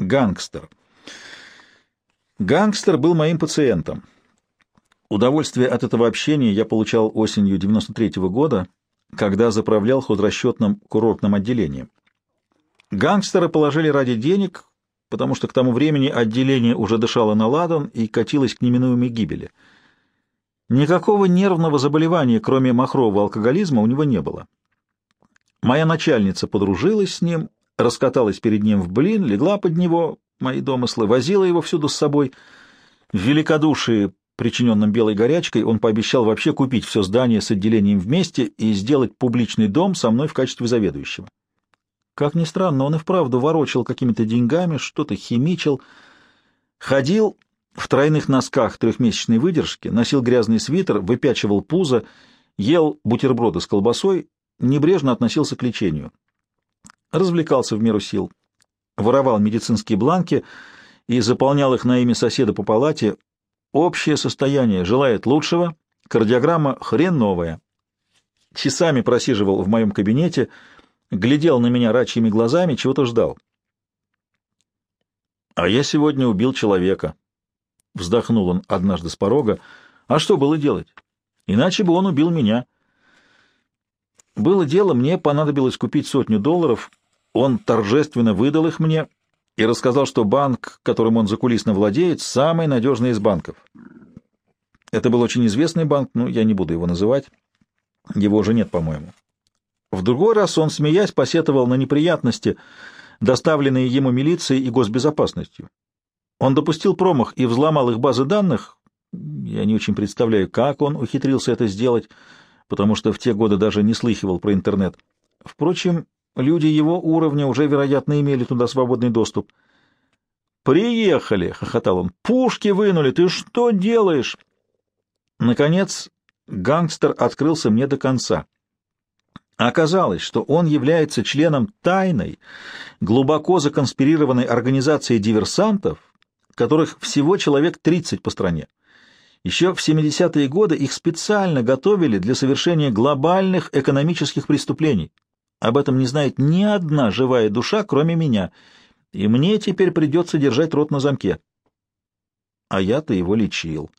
Гангстер. Гангстер был моим пациентом. Удовольствие от этого общения я получал осенью 93 -го года, когда заправлял хозрасчетным курортным отделением. Гангстера положили ради денег, потому что к тому времени отделение уже дышало на ладан и катилось к неминуемой гибели. Никакого нервного заболевания, кроме махрового алкоголизма, у него не было. Моя начальница подружилась с ним, раскаталась перед ним в блин, легла под него, мои домыслы, возила его всюду с собой. В великодушии, причиненном белой горячкой, он пообещал вообще купить все здание с отделением вместе и сделать публичный дом со мной в качестве заведующего. Как ни странно, он и вправду ворочал какими-то деньгами, что-то химичил, ходил в тройных носках трехмесячной выдержки, носил грязный свитер, выпячивал пузо, ел бутерброды с колбасой, небрежно относился к лечению. Развлекался в меру сил, воровал медицинские бланки и заполнял их на имя соседа по палате. Общее состояние желает лучшего, кардиограмма хреновая. Часами просиживал в моем кабинете, глядел на меня рачьими глазами, чего-то ждал. «А я сегодня убил человека», — вздохнул он однажды с порога. «А что было делать? Иначе бы он убил меня». Было дело, мне понадобилось купить сотню долларов. Он торжественно выдал их мне и рассказал, что банк, которым он закулисно владеет, самый надежный из банков. Это был очень известный банк, но я не буду его называть. Его уже нет, по-моему. В другой раз он, смеясь, посетовал на неприятности, доставленные ему милицией и госбезопасностью. Он допустил промах и взломал их базы данных. Я не очень представляю, как он ухитрился это сделать, потому что в те годы даже не слыхивал про интернет. Впрочем, люди его уровня уже, вероятно, имели туда свободный доступ. «Приехали!» — хохотал он. «Пушки вынули! Ты что делаешь?» Наконец, гангстер открылся мне до конца. Оказалось, что он является членом тайной, глубоко законспирированной организации диверсантов, которых всего человек 30 по стране. Еще в 70-е годы их специально готовили для совершения глобальных экономических преступлений. Об этом не знает ни одна живая душа, кроме меня, и мне теперь придется держать рот на замке. А я-то его лечил.